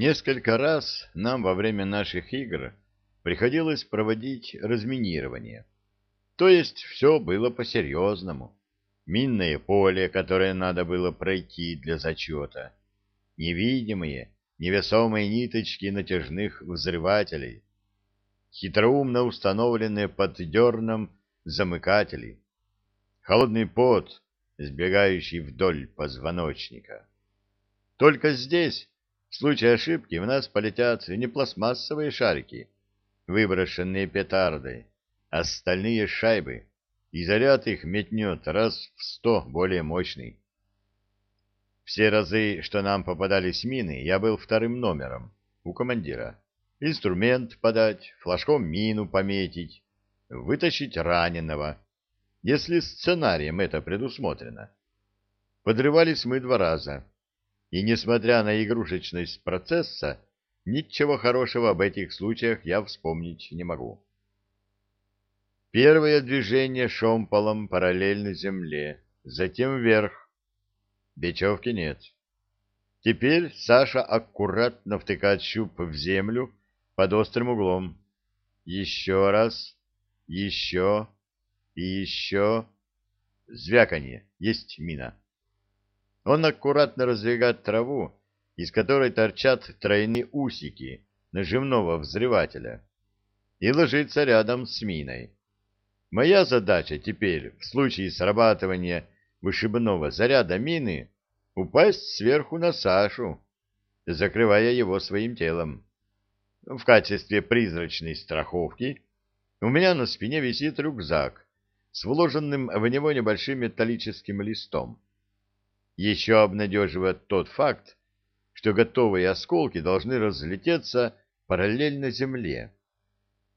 Несколько раз нам во время наших игр приходилось проводить разминирование. То есть все было по-серьезному. Минное поле, которое надо было пройти для зачета. Невидимые, невесомые ниточки натяжных взрывателей. Хитроумно установленные под дерном замыкатели. Холодный пот, сбегающий вдоль позвоночника. Только здесь, в случае ошибки, в нас полетят не пластмассовые шарики, выброшенные петардой, а стальные шайбы, и заряд их метнет раз в сто более мощный. Все разы, что нам попадались мины, я был вторым номером у командира. Инструмент подать, флажком мину пометить, вытащить раненого, если сценарием это предусмотрено. Подрывались мы два раза, и, несмотря на игрушечность процесса, ничего хорошего об этих случаях я вспомнить не могу. Первое движение шомполом параллельно земле, затем вверх. Бечевки нет. Теперь Саша аккуратно втыкает щуп в землю под острым углом. Еще раз, еще и еще. Звяканье, есть мина. Он аккуратно раздвигает траву, из которой торчат тройные усики нажимного взрывателя, и ложится рядом с миной. Моя задача теперь, в случае срабатывания вышибного заряда мины, упасть сверху на Сашу, закрывая его своим телом. В качестве призрачной страховки у меня на спине висит рюкзак с вложенным в него небольшим металлическим листом. Еще обнадеживает тот факт, что готовые осколки должны разлететься параллельно земле.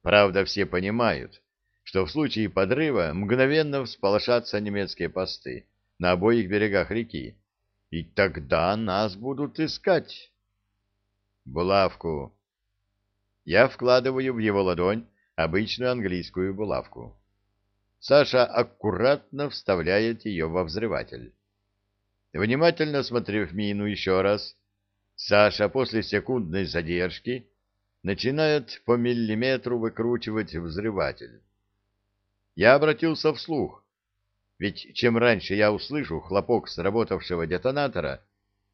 Правда, все понимают, что в случае подрыва мгновенно всполошатся немецкие посты на обоих берегах реки, и тогда нас будут искать. Булавку. Я вкладываю в его ладонь обычную английскую булавку. Саша аккуратно вставляет ее во взрыватель. Внимательно смотрев мину еще раз, Саша после секундной задержки начинает по миллиметру выкручивать взрыватель. Я обратился вслух, ведь чем раньше я услышу хлопок сработавшего детонатора,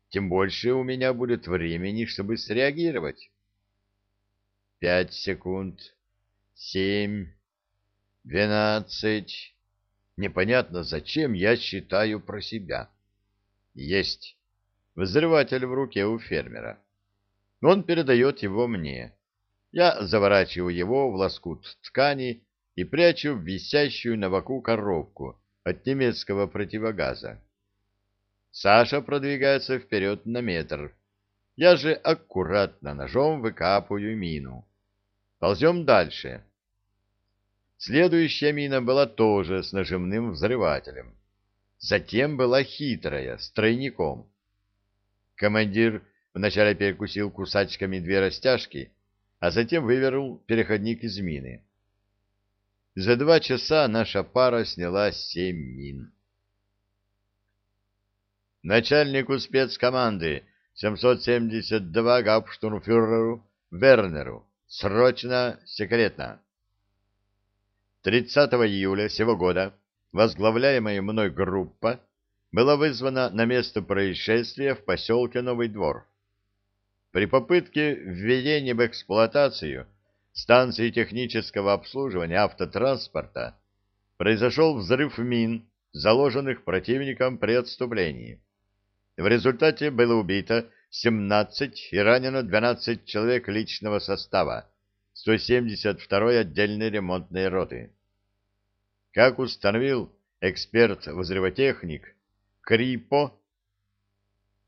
тем больше у меня будет времени, чтобы среагировать. Пять секунд, семь, двенадцать. Непонятно, зачем я считаю про себя. Есть. Взрыватель в руке у фермера. Он передает его мне. Я заворачиваю его в лоскут ткани и прячу в висящую на боку коробку от немецкого противогаза. Саша продвигается вперед на метр. Я же аккуратно ножом выкапываю мину. Ползем дальше. Следующая мина была тоже с нажимным взрывателем. Затем была хитрая, с тройником. Командир вначале перекусил кусачками две растяжки, а затем вывернул переходник из мины. За два часа наша пара сняла семь мин. Начальнику спецкоманды 772 гауптштурмфюреру Вернеру. Срочно, секретно. 30 июля сего года возглавляемая мной группа была вызвана на место происшествия в поселке Новый Двор. При попытке введения в эксплуатацию станции технического обслуживания автотранспорта произошел взрыв мин, заложенных противником при отступлении. В результате было убито 17 и ранено 12 человек личного состава 172-й отдельной ремонтной роты. Как установил эксперт-взрывотехник Крипо,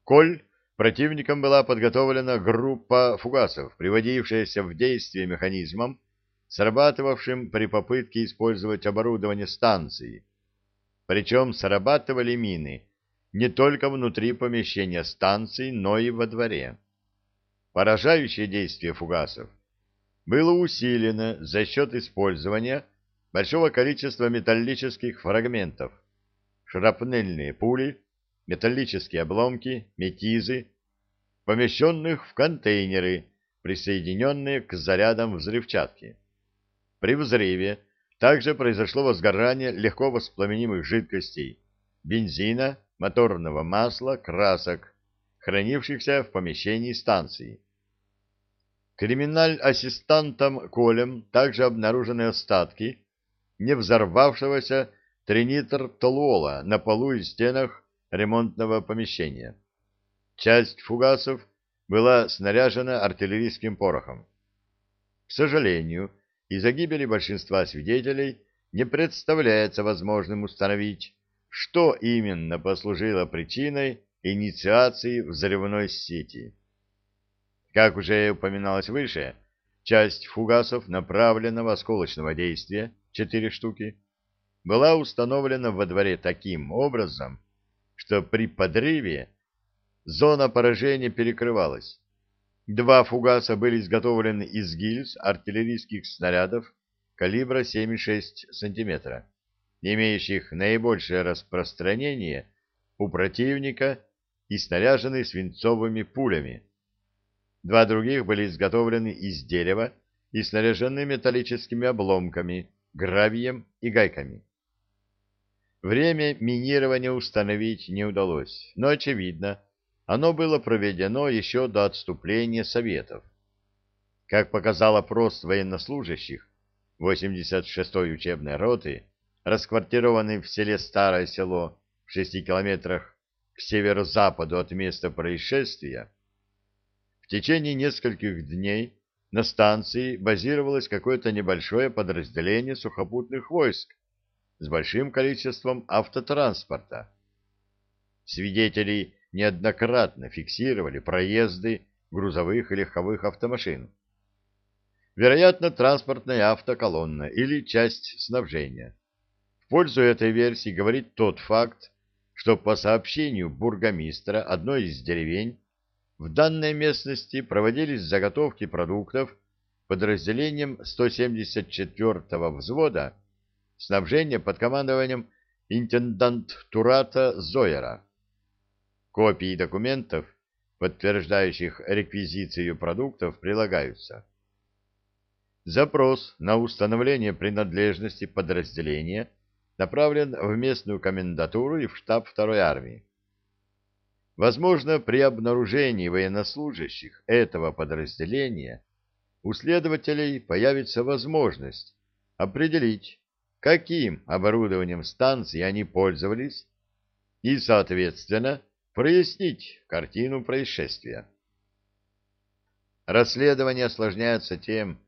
Коль Противником была подготовлена группа фугасов, приводившаяся в действие механизмом, срабатывавшим при попытке использовать оборудование станции. Причем срабатывали мины не только внутри помещения станции, но и во дворе. Поражающее действие фугасов было усилено за счет использования большого количества металлических фрагментов, шрапнельные пули, металлические обломки, метизы, помещенных в контейнеры, присоединенные к зарядам взрывчатки. При взрыве также произошло возгорание легко воспламенимых жидкостей, бензина, моторного масла, красок, хранившихся в помещении станции. Криминаль-ассистантом Колем также обнаружены остатки не взорвавшегося тринитр-толуола на полу и стенах ремонтного помещения. Часть фугасов была снаряжена артиллерийским порохом. К сожалению, из-за гибели большинства свидетелей не представляется возможным установить, что именно послужило причиной инициации взрывной сети. Как уже упоминалось выше, часть фугасов направленного осколочного действия, 4 штуки, была установлена во дворе таким образом, что при подрыве зона поражения перекрывалась. Два фугаса были изготовлены из гильз артиллерийских снарядов калибра 7,6 см, имеющих наибольшее распространение у противника и снаряжены свинцовыми пулями Два других были изготовлены из дерева и снаряжены металлическими обломками, гравием и гайками. Время минирования установить не удалось, но, очевидно, оно было проведено еще до отступления Советов. Как показал опрос военнослужащих 86-й учебной роты, расквартированной в селе Старое Село в 6 километрах к северо-западу от места происшествия, в течение нескольких дней на станции базировалось какое-то небольшое подразделение сухопутных войск с большим количеством автотранспорта. Свидетели неоднократно фиксировали проезды грузовых и легковых автомашин. Вероятно, транспортная автоколонна или часть снабжения. В пользу этой версии говорит тот факт, что по сообщению бургомистра одной из деревень в данной местности проводились заготовки продуктов подразделением 174-го взвода снабжения под командованием интендант Турата Зойера. Копии документов, подтверждающих реквизицию продуктов, прилагаются. Запрос на установление принадлежности подразделения направлен в местную комендатуру и в штаб второй армии. Возможно, при обнаружении военнослужащих этого подразделения у следователей появится возможность определить, каким оборудованием станции они пользовались, и, соответственно, прояснить картину происшествия. Расследование осложняется тем,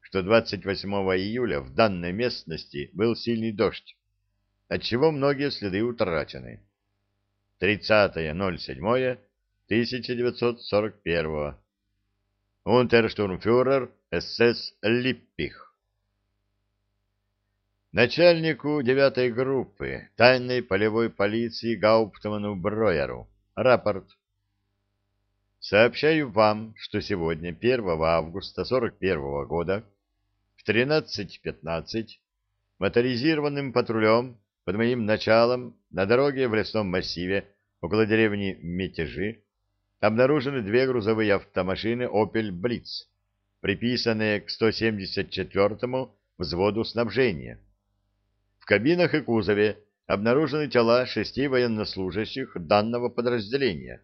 что 28 июля в данной местности был сильный дождь, отчего многие следы утрачены. 30.07.1941. Унтерштурмфюрер СС Липпих. Начальнику девятой группы тайной полевой полиции Гауптману Броеру. Рапорт. Сообщаю вам, что сегодня, 1 августа 41 года, в 13.15 моторизированным патрулем под моим началом на дороге в лесном массиве около деревни Метежи обнаружены две грузовые автомашины «Опель Блиц», приписанные к 174-му взводу снабжения. В кабинах и кузове обнаружены тела шести военнослужащих данного подразделения.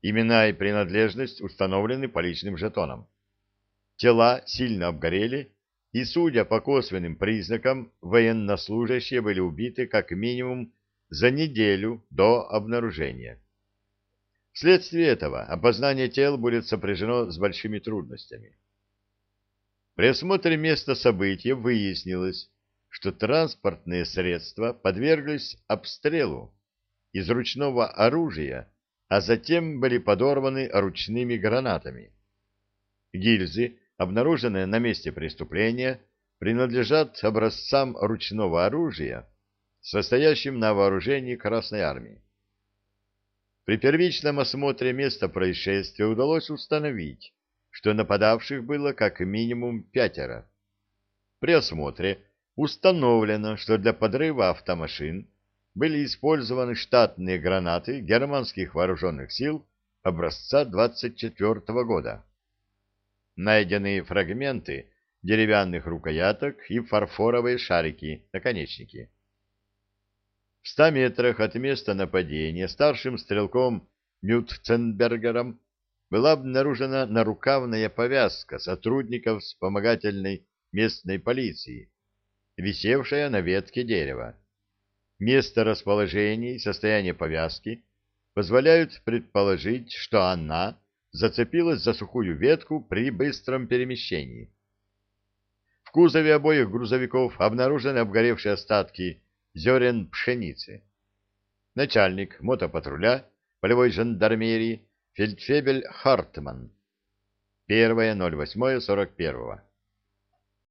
Имена и принадлежность установлены по личным жетонам. Тела сильно обгорели и, судя по косвенным признакам, военнослужащие были убиты как минимум за неделю до обнаружения. Вследствие этого опознание тел будет сопряжено с большими трудностями. При осмотре места события выяснилось, что транспортные средства подверглись обстрелу из ручного оружия, а затем были подорваны ручными гранатами. Гильзы обнаруженные на месте преступления, принадлежат образцам ручного оружия, состоящим на вооружении Красной Армии. При первичном осмотре места происшествия удалось установить, что нападавших было как минимум пятеро. При осмотре установлено, что для подрыва автомашин были использованы штатные гранаты германских вооруженных сил образца 24 года. Найдены фрагменты деревянных рукояток и фарфоровые шарики, наконечники. В ста метрах от места нападения старшим стрелком Нютценбергером была обнаружена нарукавная повязка сотрудников вспомогательной местной полиции, висевшая на ветке дерева. Место расположения и состояние повязки позволяют предположить, что она зацепилась за сухую ветку при быстром перемещении. В кузове обоих грузовиков обнаружены обгоревшие остатки зерен пшеницы. Начальник мотопатруля полевой жандармерии фельдфебель Хартман. 1.08.41